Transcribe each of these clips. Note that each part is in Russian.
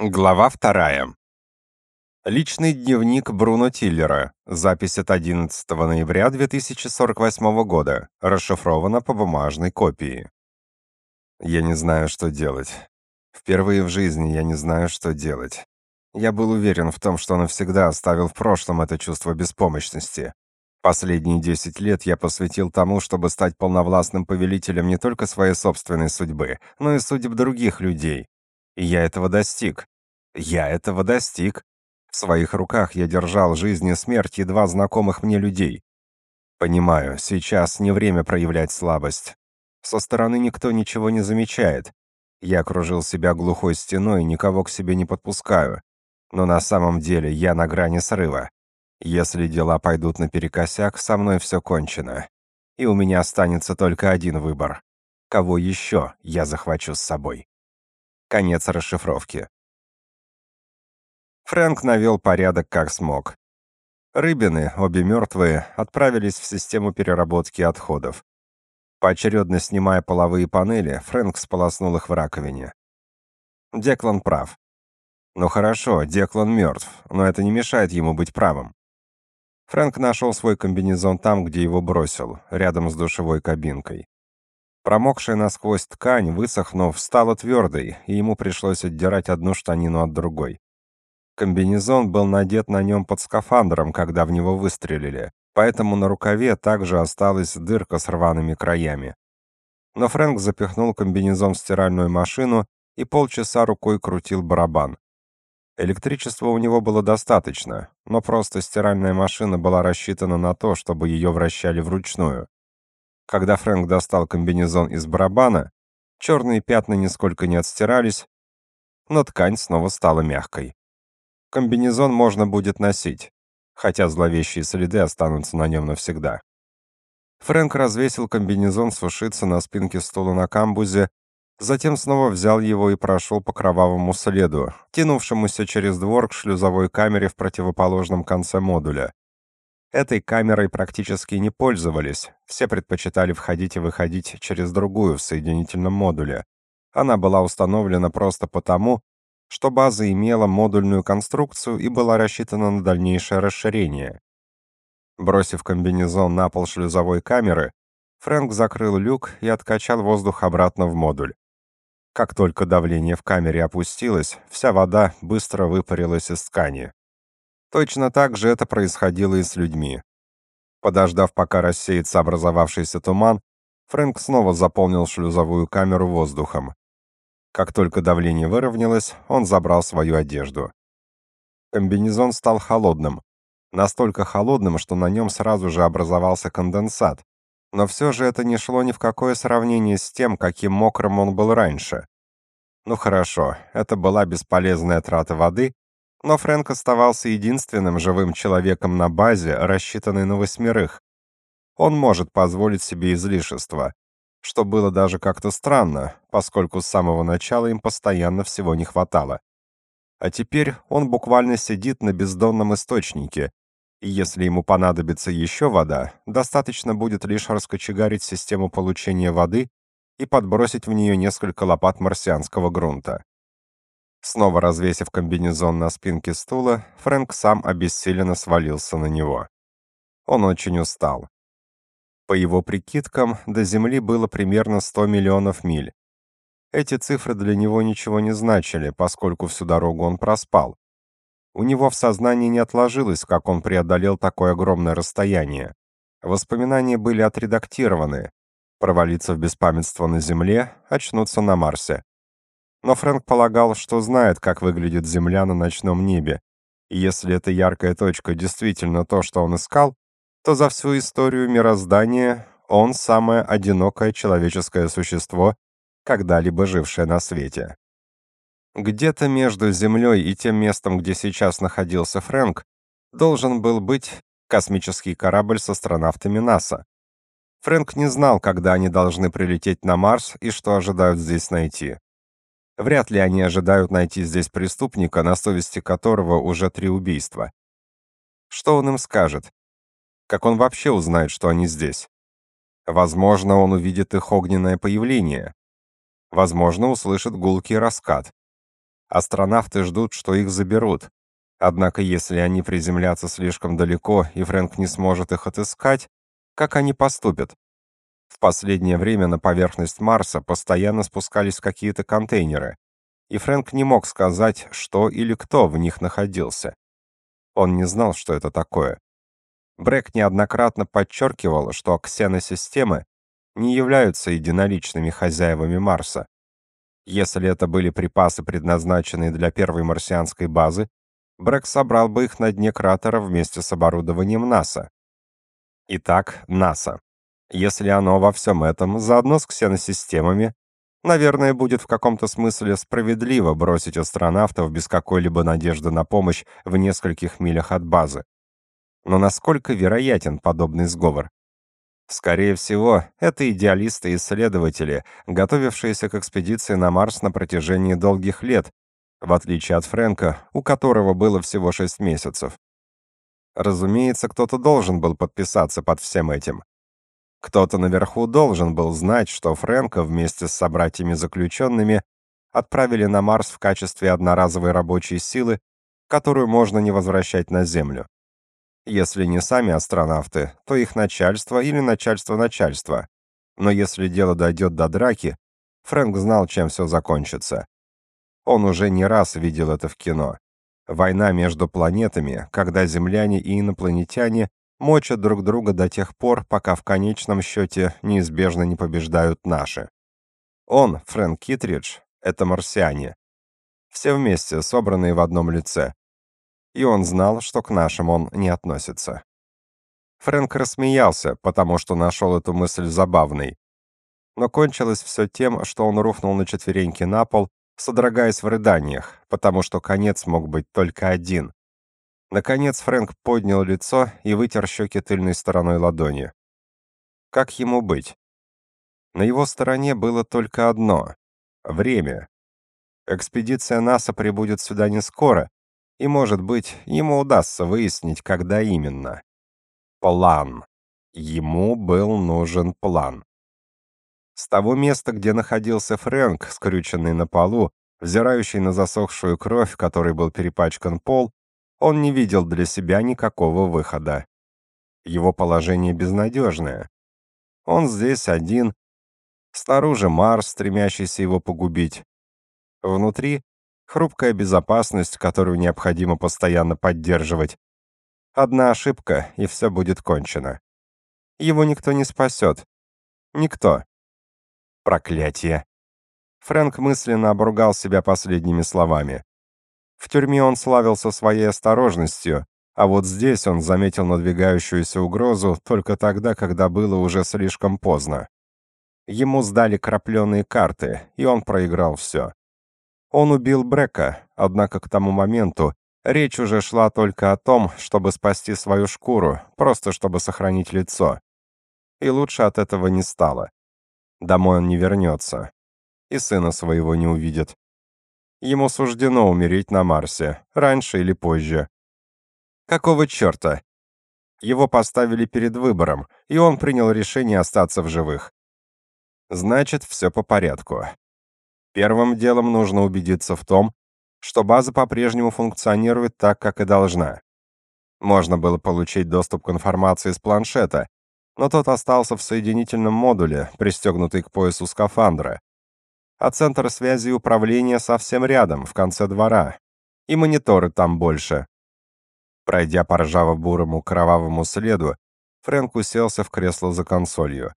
Глава вторая. Личный дневник Бруно Тиллера. Запись от 11 ноября 2048 года. Расшифрована по бумажной копии. Я не знаю, что делать. Впервые в жизни я не знаю, что делать. Я был уверен в том, что навсегда оставил в прошлом это чувство беспомощности. Последние 10 лет я посвятил тому, чтобы стать полновластным повелителем не только своей собственной судьбы, но и судеб других людей, я этого достиг. Я этого достиг. В своих руках я держал жизнь и смерть едва знакомых мне людей. Понимаю, сейчас не время проявлять слабость. Со стороны никто ничего не замечает. Я окружил себя глухой стеной и никого к себе не подпускаю. Но на самом деле я на грани срыва. Если дела пойдут наперекосяк, со мной все кончено. И у меня останется только один выбор. Кого еще я захвачу с собой? Конец расшифровки. Фрэнк навел порядок как смог. Рыбины, обе мертвые, отправились в систему переработки отходов. Поочередно снимая половые панели, Фрэнк сполоснул их в раковине. Деклан прав. Ну хорошо, Деклан мертв, но это не мешает ему быть правым. Фрэнк нашел свой комбинезон там, где его бросил, рядом с душевой кабинкой. Промокшая насквозь ткань, высохнув, стала твердой, и ему пришлось отдирать одну штанину от другой. Комбинезон был надет на нем под скафандром, когда в него выстрелили, поэтому на рукаве также осталась дырка с рваными краями. Но Фрэнк запихнул комбинезон в стиральную машину и полчаса рукой крутил барабан. Электричества у него было достаточно, но просто стиральная машина была рассчитана на то, чтобы ее вращали вручную. Когда Фрэнк достал комбинезон из барабана, черные пятна нисколько не отстирались, но ткань снова стала мягкой. Комбинезон можно будет носить, хотя зловещие следы останутся на нем навсегда. Фрэнк развесил комбинезон сушиться на спинке стула на камбузе, затем снова взял его и прошел по кровавому следу, тянувшемуся через двор к шлюзовой камере в противоположном конце модуля. Этой камерой практически не пользовались, все предпочитали входить и выходить через другую в соединительном модуле. Она была установлена просто потому, что база имела модульную конструкцию и была рассчитана на дальнейшее расширение. Бросив комбинезон на пол шлюзовой камеры, Фрэнк закрыл люк и откачал воздух обратно в модуль. Как только давление в камере опустилось, вся вода быстро выпарилась из ткани. Точно так же это происходило и с людьми. Подождав, пока рассеется образовавшийся туман, Фрэнк снова заполнил шлюзовую камеру воздухом. Как только давление выровнялось, он забрал свою одежду. Комбинезон стал холодным. Настолько холодным, что на нем сразу же образовался конденсат. Но все же это не шло ни в какое сравнение с тем, каким мокрым он был раньше. Ну хорошо, это была бесполезная трата воды, но Фрэнк оставался единственным живым человеком на базе, рассчитанной на восьмерых. Он может позволить себе излишества, что было даже как-то странно, поскольку с самого начала им постоянно всего не хватало. А теперь он буквально сидит на бездонном источнике, и если ему понадобится еще вода, достаточно будет лишь раскочегарить систему получения воды и подбросить в нее несколько лопат марсианского грунта. Снова развесив комбинезон на спинке стула, Фрэнк сам обессиленно свалился на него. Он очень устал. По его прикидкам, до Земли было примерно 100 миллионов миль. Эти цифры для него ничего не значили, поскольку всю дорогу он проспал. У него в сознании не отложилось, как он преодолел такое огромное расстояние. Воспоминания были отредактированы. Провалиться в беспамятство на Земле, очнуться на Марсе. Но Фрэнк полагал, что знает, как выглядит Земля на ночном небе. И если эта яркая точка действительно то, что он искал, то за всю историю мироздания он самое одинокое человеческое существо, когда-либо жившее на свете. Где-то между Землей и тем местом, где сейчас находился Фрэнк, должен был быть космический корабль с астронавтами НАСА. Фрэнк не знал, когда они должны прилететь на Марс и что ожидают здесь найти. Вряд ли они ожидают найти здесь преступника, на совести которого уже три убийства. Что он им скажет? Как он вообще узнает, что они здесь? Возможно, он увидит их огненное появление. Возможно, услышит гулкий раскат. Астронавты ждут, что их заберут. Однако если они приземлятся слишком далеко и Фрэнк не сможет их отыскать, как они поступят? В последнее время на поверхность Марса постоянно спускались какие-то контейнеры, и Фрэнк не мог сказать, что или кто в них находился. Он не знал, что это такое. Брэк неоднократно подчеркивал, что ксеносистемы не являются единоличными хозяевами Марса. Если это были припасы, предназначенные для первой марсианской базы, Брэк собрал бы их на дне кратера вместе с оборудованием НАСА. Итак, НАСА. Если оно во всем этом заодно с ксеносистемами, наверное, будет в каком-то смысле справедливо бросить астронавтов без какой-либо надежды на помощь в нескольких милях от базы. Но насколько вероятен подобный сговор? Скорее всего, это идеалисты-исследователи, готовившиеся к экспедиции на Марс на протяжении долгих лет, в отличие от Фрэнка, у которого было всего шесть месяцев. Разумеется, кто-то должен был подписаться под всем этим. Кто-то наверху должен был знать, что Фрэнка вместе с собратьями-заключенными отправили на Марс в качестве одноразовой рабочей силы, которую можно не возвращать на Землю. Если не сами астронавты, то их начальство или начальство начальства. Но если дело дойдет до драки, Фрэнк знал, чем все закончится. Он уже не раз видел это в кино. Война между планетами, когда земляне и инопланетяне мочат друг друга до тех пор, пока в конечном счете неизбежно не побеждают наши. Он, Фрэнк Китридж, это марсиане. Все вместе, собранные в одном лице. И он знал, что к нашим он не относится. Фрэнк рассмеялся, потому что нашел эту мысль забавной. Но кончилось все тем, что он рухнул на четвереньки на пол содрогаясь в рыданиях, потому что конец мог быть только один. Наконец Фрэнк поднял лицо и вытер щеки тыльной стороной ладони. Как ему быть? На его стороне было только одно — время. Экспедиция НАСА прибудет сюда не скоро, и, может быть, ему удастся выяснить, когда именно. План. Ему был нужен план. С того места, где находился Фрэнк, скрюченный на полу, взирающий на засохшую кровь, которой был перепачкан пол, он не видел для себя никакого выхода. Его положение безнадежное. Он здесь один, снаружи Марс, стремящийся его погубить. Внутри хрупкая безопасность, которую необходимо постоянно поддерживать. Одна ошибка, и все будет кончено. Его никто не спасет. Никто. Проклятие. Фрэнк мысленно обругал себя последними словами. В тюрьме он славился своей осторожностью, а вот здесь он заметил надвигающуюся угрозу только тогда, когда было уже слишком поздно. Ему сдали крапленые карты, и он проиграл все. Он убил Брека, однако к тому моменту речь уже шла только о том, чтобы спасти свою шкуру, просто чтобы сохранить лицо. И лучше от этого не стало. Домой он не вернется. И сына своего не увидит. Ему суждено умереть на Марсе, раньше или позже. Какого черта? Его поставили перед выбором, и он принял решение остаться в живых. Значит, все по порядку. Первым делом нужно убедиться в том, что база по-прежнему функционирует так, как и должна. Можно было получить доступ к информации с планшета, но тот остался в соединительном модуле, пристегнутый к поясу скафандра. А центр связи и управления совсем рядом, в конце двора. И мониторы там больше. Пройдя по ржаво-бурому кровавому следу, Фрэнк уселся в кресло за консолью.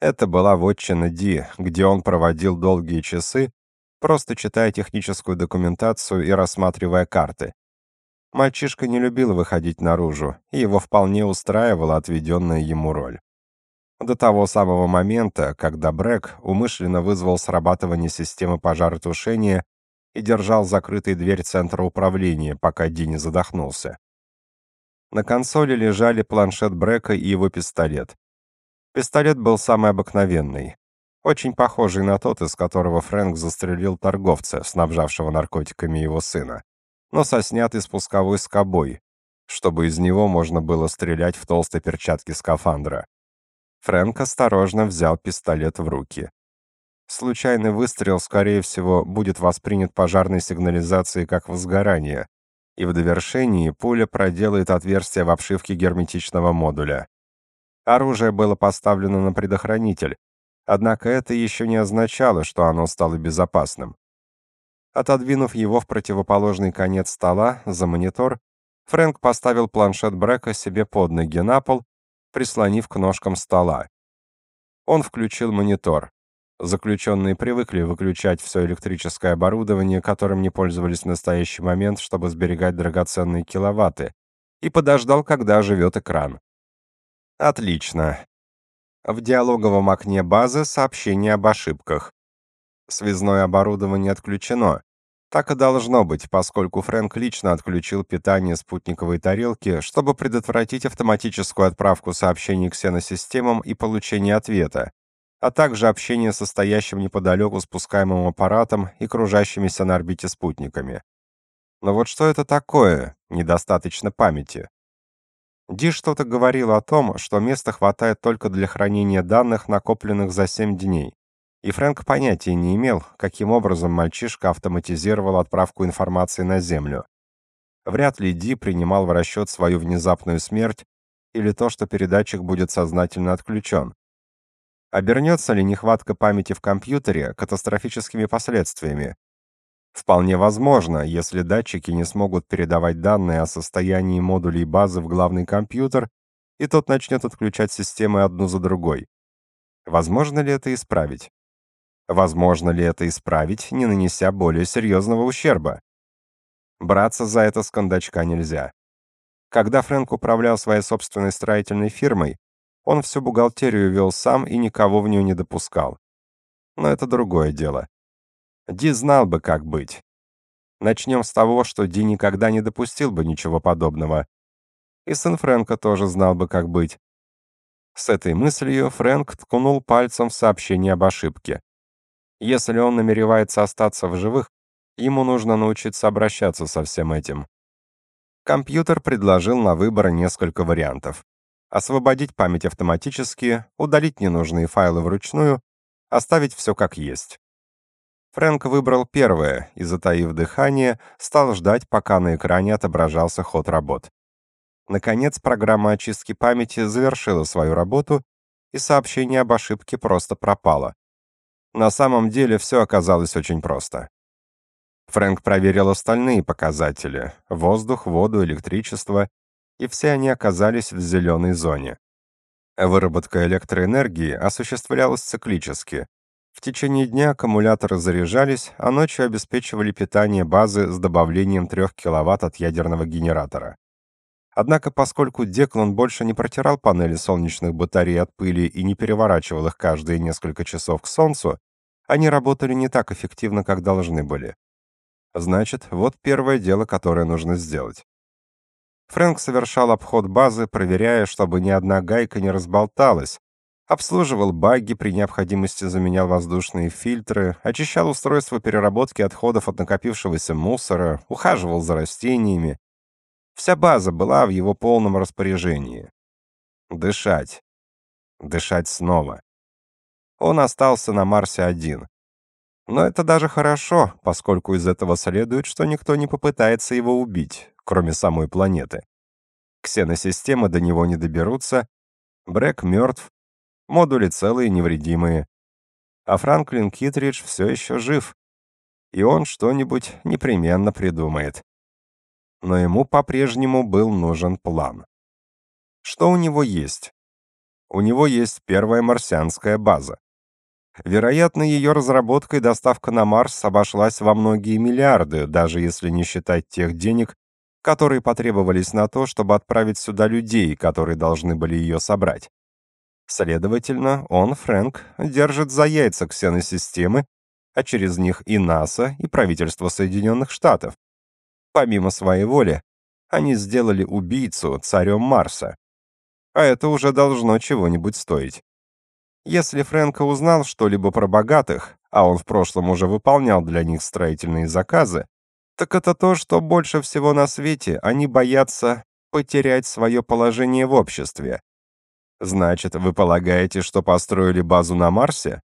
Это была вотчина Ди, где он проводил долгие часы, просто читая техническую документацию и рассматривая карты. Мальчишка не любил выходить наружу, и его вполне устраивала отведенная ему роль. До того самого момента, когда Брэк умышленно вызвал срабатывание системы пожаротушения и держал закрытой дверь центра управления, пока Ди задохнулся. На консоли лежали планшет Брэка и его пистолет. Пистолет был самый обыкновенный, очень похожий на тот, из которого Фрэнк застрелил торговца, снабжавшего наркотиками его сына но со снятой спусковой скобой, чтобы из него можно было стрелять в толстой перчатке скафандра. Фрэнк осторожно взял пистолет в руки. случайный выстрел, скорее всего, будет воспринят пожарной сигнализацией как возгорание, и в довершении пуля проделает отверстие в обшивке герметичного модуля. Оружие было поставлено на предохранитель, однако это еще не означало, что оно стало безопасным. Отодвинув его в противоположный конец стола, за монитор, Фрэнк поставил планшет Брека себе под ноги на пол, прислонив к ножкам стола. Он включил монитор. Заключенные привыкли выключать все электрическое оборудование, которым не пользовались в настоящий момент, чтобы сберегать драгоценные киловатты, и подождал, когда оживет экран. Отлично. В диалоговом окне базы сообщение об ошибках. Связное оборудование отключено. Так и должно быть, поскольку Фрэнк лично отключил питание спутниковой тарелки, чтобы предотвратить автоматическую отправку сообщений к ксеносистемам и получение ответа, а также общение со стоящим неподалеку спускаемым аппаратом и кружащимися на орбите спутниками. Но вот что это такое? Недостаточно памяти. Ди что-то говорил о том, что места хватает только для хранения данных, накопленных за 7 дней. И Фрэнк понятия не имел, каким образом мальчишка автоматизировал отправку информации на Землю. Вряд ли Ди принимал в расчет свою внезапную смерть или то, что передатчик будет сознательно отключен. Обернется ли нехватка памяти в компьютере катастрофическими последствиями? Вполне возможно, если датчики не смогут передавать данные о состоянии модулей базы в главный компьютер, и тот начнет отключать системы одну за другой. Возможно ли это исправить? Возможно ли это исправить, не нанеся более серьезного ущерба? Браться за это с кондачка нельзя. Когда Фрэнк управлял своей собственной строительной фирмой, он всю бухгалтерию вел сам и никого в нее не допускал. Но это другое дело. Ди знал бы, как быть. Начнем с того, что Ди никогда не допустил бы ничего подобного. И сын Фрэнка тоже знал бы, как быть. С этой мыслью Фрэнк ткнул пальцем в сообщение об ошибке. Если он намеревается остаться в живых, ему нужно научиться обращаться со всем этим. Компьютер предложил на выбор несколько вариантов. Освободить память автоматически, удалить ненужные файлы вручную, оставить все как есть. Фрэнк выбрал первое и, затаив дыхание, стал ждать, пока на экране отображался ход работ. Наконец, программа очистки памяти завершила свою работу, и сообщение об ошибке просто пропало. На самом деле все оказалось очень просто. Фрэнк проверил остальные показатели — воздух, воду, электричество, и все они оказались в зеленой зоне. Выработка электроэнергии осуществлялась циклически. В течение дня аккумуляторы заряжались, а ночью обеспечивали питание базы с добавлением 3 кВт от ядерного генератора. Однако, поскольку Деклан больше не протирал панели солнечных батарей от пыли и не переворачивал их каждые несколько часов к солнцу, они работали не так эффективно, как должны были. Значит, вот первое дело, которое нужно сделать. Фрэнк совершал обход базы, проверяя, чтобы ни одна гайка не разболталась, обслуживал баги, при необходимости заменял воздушные фильтры, очищал устройство переработки отходов от накопившегося мусора, ухаживал за растениями. Вся база была в его полном распоряжении. Дышать. Дышать снова он остался на Марсе один. Но это даже хорошо, поскольку из этого следует, что никто не попытается его убить, кроме самой планеты. Ксеносистемы до него не доберутся, Брэк мертв, модули целые невредимые. А Франклин Китридж все еще жив, и он что-нибудь непременно придумает. Но ему по-прежнему был нужен план. Что у него есть? У него есть первая марсианская база. Вероятно, ее разработка и доставка на Марс обошлась во многие миллиарды, даже если не считать тех денег, которые потребовались на то, чтобы отправить сюда людей, которые должны были ее собрать. Следовательно, он, Фрэнк, держит за яйца ксеносистемы, а через них и НАСА, и правительство Соединенных Штатов. Помимо своей воли, они сделали убийцу царем Марса. А это уже должно чего-нибудь стоить. Если Фрэнко узнал что-либо про богатых, а он в прошлом уже выполнял для них строительные заказы, так это то, что больше всего на свете они боятся потерять свое положение в обществе. Значит, вы полагаете, что построили базу на Марсе?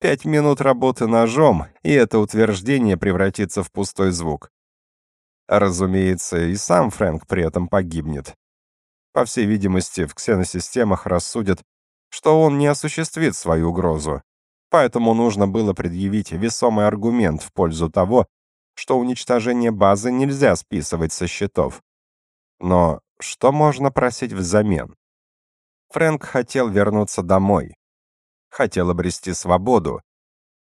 Пять минут работы ножом, и это утверждение превратится в пустой звук. Разумеется, и сам Фрэнк при этом погибнет. По всей видимости, в ксеносистемах рассудят, что он не осуществит свою угрозу. Поэтому нужно было предъявить весомый аргумент в пользу того, что уничтожение базы нельзя списывать со счетов. Но что можно просить взамен? Фрэнк хотел вернуться домой. Хотел обрести свободу,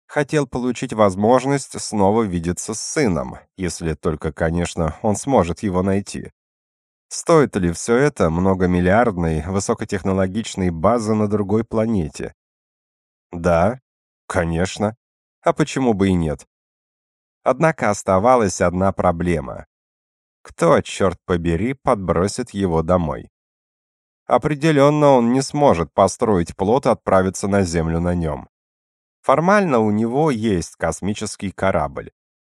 хотел получить возможность снова видеться с сыном, если только, конечно, он сможет его найти. Стоит ли все это многомиллиардной высокотехнологичной базы на другой планете? Да, конечно. А почему бы и нет? Однако оставалась одна проблема. Кто, черт побери, подбросит его домой? Определенно он не сможет построить плот и отправиться на Землю на нем. Формально у него есть космический корабль.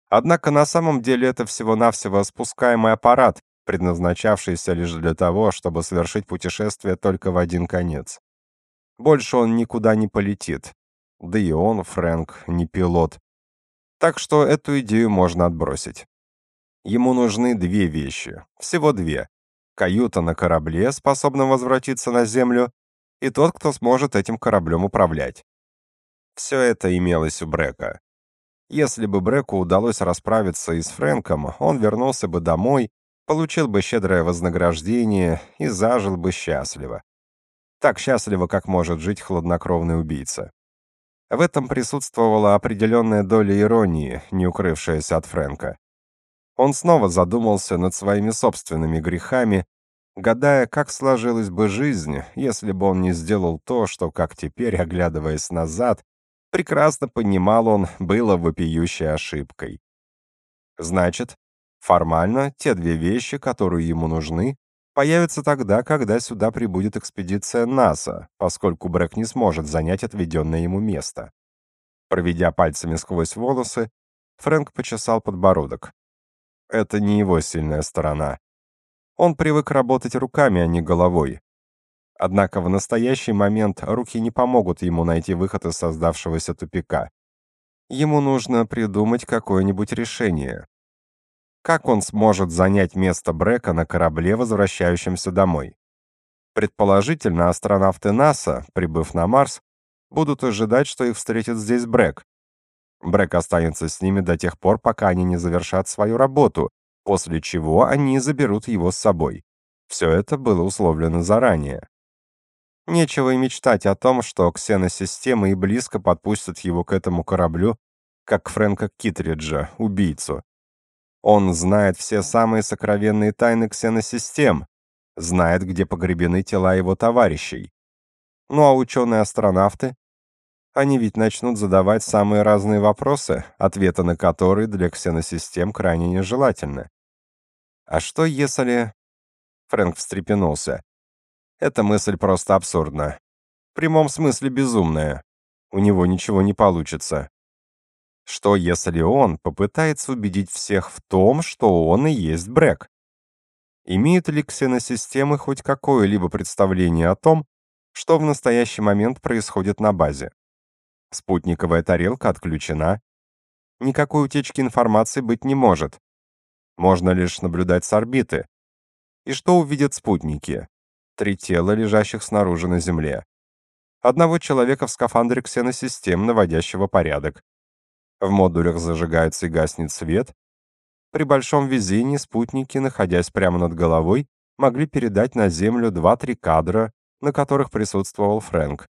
Однако на самом деле это всего-навсего спускаемый аппарат, предназначавшийся лишь для того, чтобы совершить путешествие только в один конец. Больше он никуда не полетит. Да и он, Фрэнк, не пилот. Так что эту идею можно отбросить. Ему нужны две вещи. Всего две. Каюта на корабле, способном возвратиться на Землю, и тот, кто сможет этим кораблем управлять. Все это имелось у Брека. Если бы Бреку удалось расправиться и с Фрэнком, он вернулся бы домой, получил бы щедрое вознаграждение и зажил бы счастливо. Так счастливо, как может жить хладнокровный убийца. В этом присутствовала определенная доля иронии, не укрывшаяся от Фрэнка. Он снова задумался над своими собственными грехами, гадая, как сложилась бы жизнь, если бы он не сделал то, что, как теперь, оглядываясь назад, прекрасно понимал он, было вопиющей ошибкой. Значит, формально те две вещи, которые ему нужны, появятся тогда, когда сюда прибудет экспедиция НАСА, поскольку Брэк не сможет занять отведенное ему место. Проведя пальцами сквозь волосы, Фрэнк почесал подбородок. Это не его сильная сторона. Он привык работать руками, а не головой. Однако в настоящий момент руки не помогут ему найти выход из создавшегося тупика. Ему нужно придумать какое-нибудь решение. Как он сможет занять место Брека на корабле, возвращающемся домой? Предположительно, астронавты НАСА, прибыв на Марс, будут ожидать, что их встретит здесь Брек. Брек останется с ними до тех пор, пока они не завершат свою работу, после чего они заберут его с собой. Все это было условлено заранее. Нечего и мечтать о том, что ксеносистемы и близко подпустят его к этому кораблю, как Фрэнка Китриджа, убийцу. Он знает все самые сокровенные тайны ксеносистем, знает, где погребены тела его товарищей. Ну а ученые-астронавты? Они ведь начнут задавать самые разные вопросы, ответы на которые для ксеносистем крайне нежелательны. А что если... Фрэнк встрепенулся. Эта мысль просто абсурдна. В прямом смысле безумная. У него ничего не получится. Что если он попытается убедить всех в том, что он и есть Брэк? Имеют ли ксеносистемы хоть какое-либо представление о том, что в настоящий момент происходит на базе? Спутниковая тарелка отключена. Никакой утечки информации быть не может. Можно лишь наблюдать с орбиты. И что увидят спутники? три тела, лежащих снаружи на Земле. Одного человека в скафандре ксеносистем, наводящего порядок. В модулях зажигается и гаснет свет. При большом везении спутники, находясь прямо над головой, могли передать на Землю два-три кадра, на которых присутствовал Фрэнк.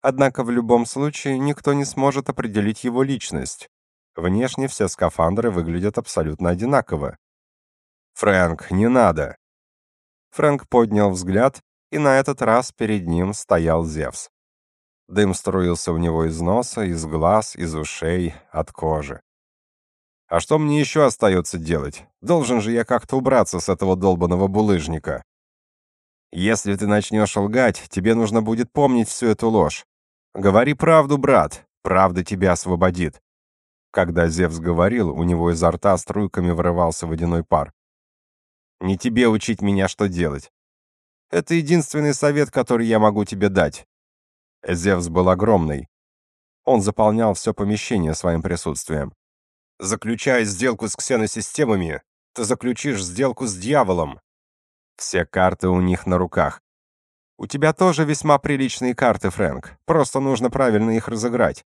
Однако в любом случае никто не сможет определить его личность. Внешне все скафандры выглядят абсолютно одинаково. «Фрэнк, не надо!» Фрэнк поднял взгляд, и на этот раз перед ним стоял Зевс. Дым струился у него из носа, из глаз, из ушей, от кожи. А что мне еще остается делать? Должен же я как-то убраться с этого долбанного булыжника. Если ты начнешь лгать, тебе нужно будет помнить всю эту ложь. Говори правду, брат, правда тебя освободит. Когда Зевс говорил, у него изо рта струйками вырывался водяной пар. Не тебе учить меня, что делать. Это единственный совет, который я могу тебе дать. Зевс был огромный. Он заполнял все помещение своим присутствием. Заключая сделку с ксеносистемами, ты заключишь сделку с дьяволом. Все карты у них на руках. У тебя тоже весьма приличные карты, Фрэнк. Просто нужно правильно их разыграть.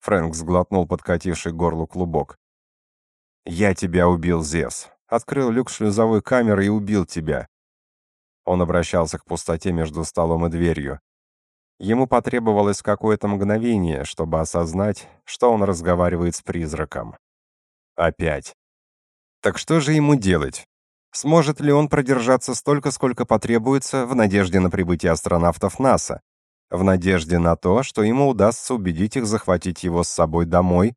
Фрэнк сглотнул подкативший горлу клубок. «Я тебя убил, Зевс. Открыл люк шлюзовой камеры и убил тебя». Он обращался к пустоте между столом и дверью. Ему потребовалось какое-то мгновение, чтобы осознать, что он разговаривает с призраком. Опять. Так что же ему делать? Сможет ли он продержаться столько, сколько потребуется, в надежде на прибытие астронавтов НАСА? В надежде на то, что ему удастся убедить их захватить его с собой домой?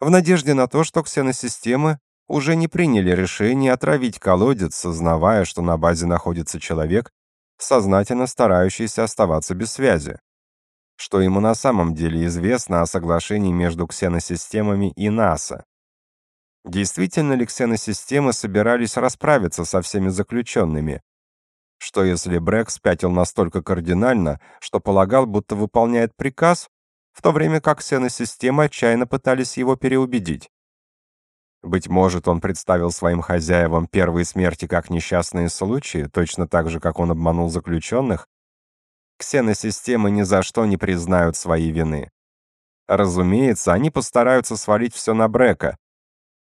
В надежде на то, что ксеносистемы уже не приняли решение отравить колодец, сознавая, что на базе находится человек, сознательно старающийся оставаться без связи? Что ему на самом деле известно о соглашении между ксеносистемами и НАСА? Действительно ли ксеносистемы собирались расправиться со всеми заключенными? Что если Брэк спятил настолько кардинально, что полагал, будто выполняет приказ, в то время как ксеносистемы отчаянно пытались его переубедить? Быть может, он представил своим хозяевам первые смерти как несчастные случаи, точно так же, как он обманул заключенных? Ксеносистемы ни за что не признают своей вины. Разумеется, они постараются свалить все на Брека,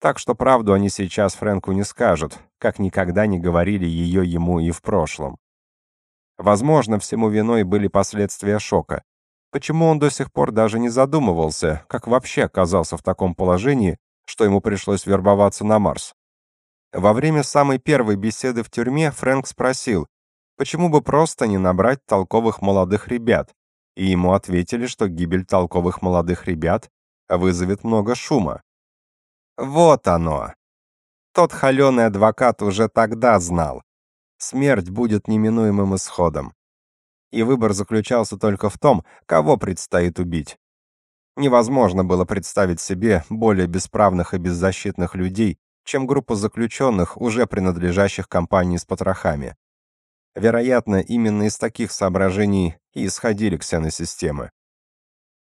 так что правду они сейчас Фрэнку не скажут, как никогда не говорили ее ему и в прошлом. Возможно, всему виной были последствия шока. Почему он до сих пор даже не задумывался, как вообще оказался в таком положении, что ему пришлось вербоваться на Марс? Во время самой первой беседы в тюрьме Фрэнк спросил, почему бы просто не набрать толковых молодых ребят, и ему ответили, что гибель толковых молодых ребят вызовет много шума. Вот оно. Тот холеный адвокат уже тогда знал. Смерть будет неминуемым исходом. И выбор заключался только в том, кого предстоит убить. Невозможно было представить себе более бесправных и беззащитных людей, чем группа заключенных, уже принадлежащих компании с потрохами. Вероятно, именно из таких соображений и исходили ксеносистемы.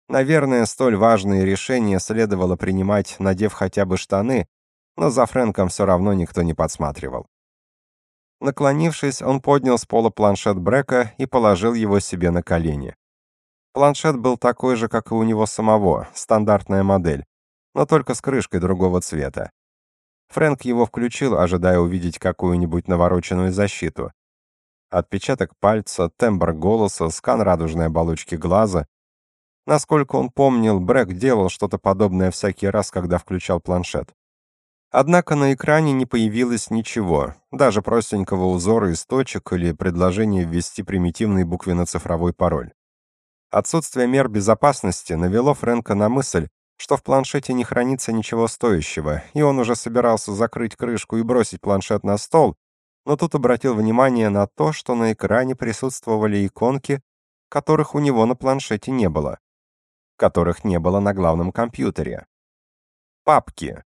Наверное, столь важные решения следовало принимать, надев хотя бы штаны, но за Фрэнком все равно никто не подсматривал. Наклонившись, он поднял с пола планшет Брека и положил его себе на колени. Планшет был такой же, как и у него самого, стандартная модель, но только с крышкой другого цвета. Фрэнк его включил, ожидая увидеть какую-нибудь навороченную защиту. Отпечаток пальца, тембр голоса, скан радужной оболочки глаза, Насколько он помнил, Брэк делал что-то подобное всякий раз, когда включал планшет. Однако на экране не появилось ничего, даже простенького узора из точек или предложения ввести примитивный буквенно-цифровой пароль. Отсутствие мер безопасности навело Фрэнка на мысль, что в планшете не хранится ничего стоящего, и он уже собирался закрыть крышку и бросить планшет на стол, но тут обратил внимание на то, что на экране присутствовали иконки, которых у него на планшете не было которых не было на главном компьютере. Папки.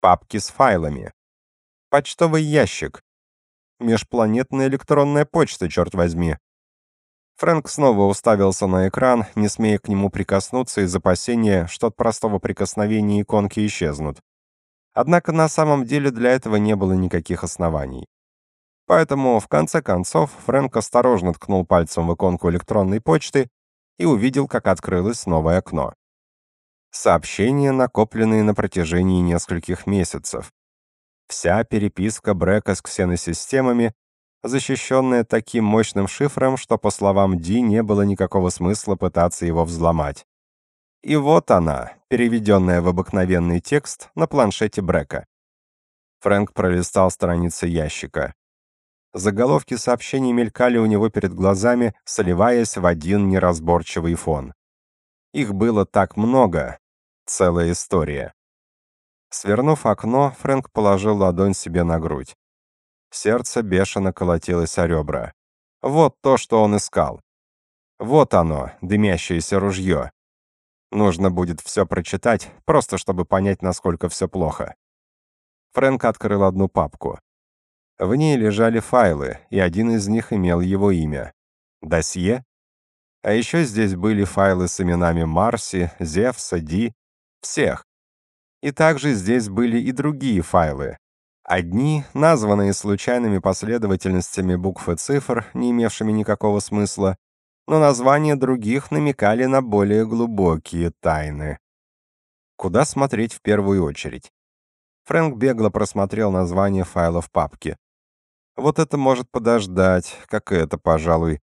Папки с файлами. Почтовый ящик. Межпланетная электронная почта, черт возьми. Фрэнк снова уставился на экран, не смея к нему прикоснуться из опасения, что от простого прикосновения иконки исчезнут. Однако на самом деле для этого не было никаких оснований. Поэтому, в конце концов, Фрэнк осторожно ткнул пальцем в иконку электронной почты и увидел, как открылось новое окно. Сообщения, накопленные на протяжении нескольких месяцев. Вся переписка Брека с ксеносистемами, защищенная таким мощным шифром, что, по словам Ди, не было никакого смысла пытаться его взломать. И вот она, переведенная в обыкновенный текст на планшете Брека. Фрэнк пролистал страницы ящика. Заголовки сообщений мелькали у него перед глазами, сливаясь в один неразборчивый фон. Их было так много. Целая история. Свернув окно, Фрэнк положил ладонь себе на грудь. Сердце бешено колотилось о ребра. Вот то, что он искал. Вот оно, дымящееся ружье. Нужно будет все прочитать, просто чтобы понять, насколько все плохо. Фрэнк открыл одну папку. В ней лежали файлы, и один из них имел его имя. Досье? А еще здесь были файлы с именами Марси, Зевса, Ди, всех. И также здесь были и другие файлы. Одни, названные случайными последовательностями букв и цифр, не имевшими никакого смысла, но названия других намекали на более глубокие тайны. Куда смотреть в первую очередь? Фрэнк бегло просмотрел название файлов папки. Вот это может подождать, как это, пожалуй.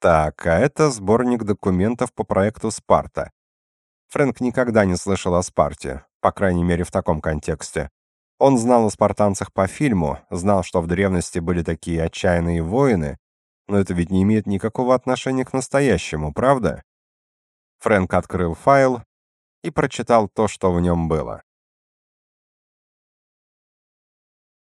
Так, а это сборник документов по проекту «Спарта». Фрэнк никогда не слышал о «Спарте», по крайней мере в таком контексте. Он знал о спартанцах по фильму, знал, что в древности были такие отчаянные воины, но это ведь не имеет никакого отношения к настоящему, правда? Фрэнк открыл файл и прочитал то, что в нем было.